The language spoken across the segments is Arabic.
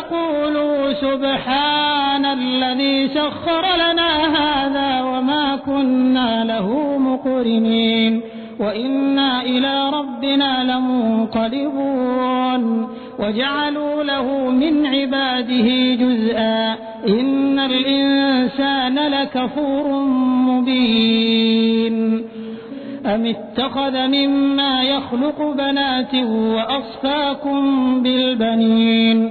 وتقولوا سبحان الذي سخر لنا هذا وما كنا له مقرنين وإنا إلى ربنا لمنقلبون وجعلوا له من عباده جزءا إن الإنسان لكفور مبين أم اتخذ مما يخلق بنات وأصفاكم بالبنين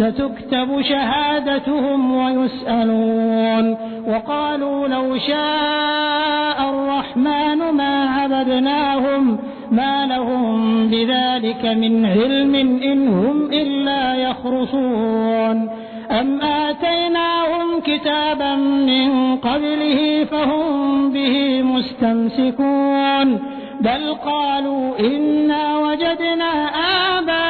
ستكتب شهادتهم ويسألون وقالوا لو شاء الرحمن ما عبدناهم ما لهم بذلك من علم إن هم إلا يخرصون أم آتيناهم كتابا من قبله فهم به مستمسكون بل قالوا إنا وجدنا آباءنا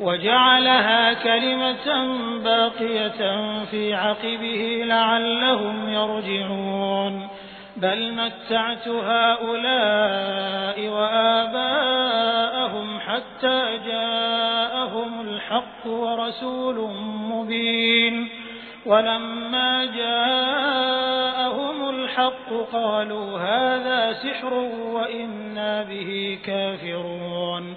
وجعلها كلمة باقية في عقبه لعلهم يرجعون. بل متعت هؤلاء وآباءهم حتى جاءهم الحق ورسول مبين. ولما جاءهم الحق قالوا هذا سحر وإنا به كافرون.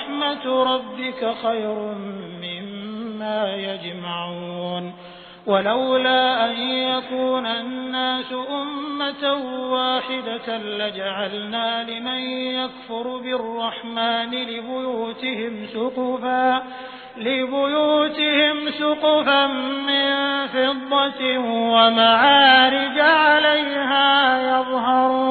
ربك خير مما يجمعون. ولولا أن يكون الناس أمة واحدة لجعلنا لمن يكفر بالرحمن لبيوتهم سقفا لبيوتهم سقفا من فضة ومعارج عليها يظهرون.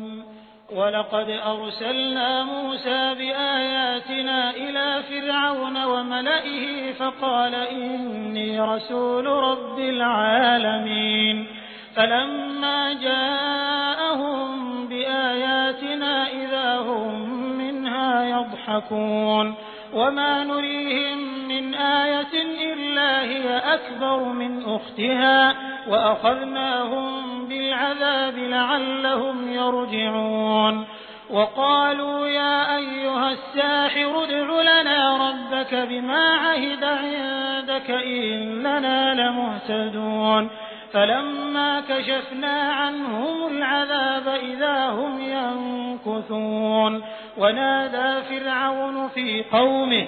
ولقد أرسلنا موسى بآياتنا إلى فرعون وملئه فقال إني رسول رب العالمين. فلما جاءهم بآياتنا إذا هم منها يضحكون. وما نريهم من آية إلا هي أكبر من أختها. وأخذناهم بالعذاب لعلهم يرجعون. وقالوا يا أيها الساحر ادع لنا ربك بما عهد عندك إننا لمهتدون. فلما كشفنا عنهم العذاب إذا هم ينكثون. ونادى فرعون في قومه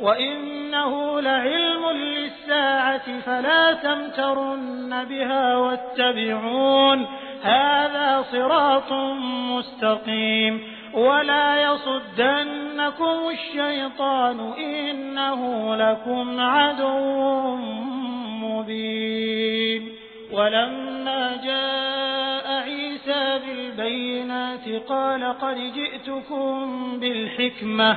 وَإِنَّهُ لَعِلْمٌ لِّلسَّاعَةِ فَلَا تَمْتَرُنَّ بِهَا وَاتَّبِعُونِ هَٰذَا صِرَاطٌ مُّسْتَقِيمٌ وَلَا يَصُدَّنَّكُمُ الشَّيْطَانُ ۖ إِنَّهُ لَكُمْ عَدُوٌّ مُّبِينٌ وَلَمَّا جَاءَ عِيسَىٰ بِالْبَيِّنَاتِ قَالَ قَدْ جِئْتُكُم بِالْحِكْمَةِ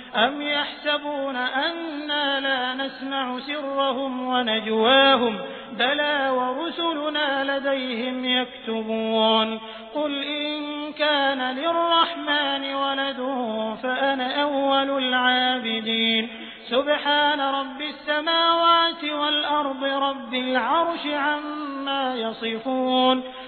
أَمْ يَحْسَبُونَ أَنَّا لَا نَسْمَعُ سِرَّهُمْ وَنَجْوَاهُم بَلَىٰ وَرُسُلُنَا لَدَيْهِمْ يَكْتُبُونَ قُلْ إِن كَانَ لِلرَّحْمَٰنِ وَلَدٌ فَأَنَا أَوَّلُ الْعَابِدِينَ سُبْحَانَ رَبِّ السَّمَاوَاتِ وَالْأَرْضِ رَبِّ الْعَرْشِ عَمَّا يَصِفُونَ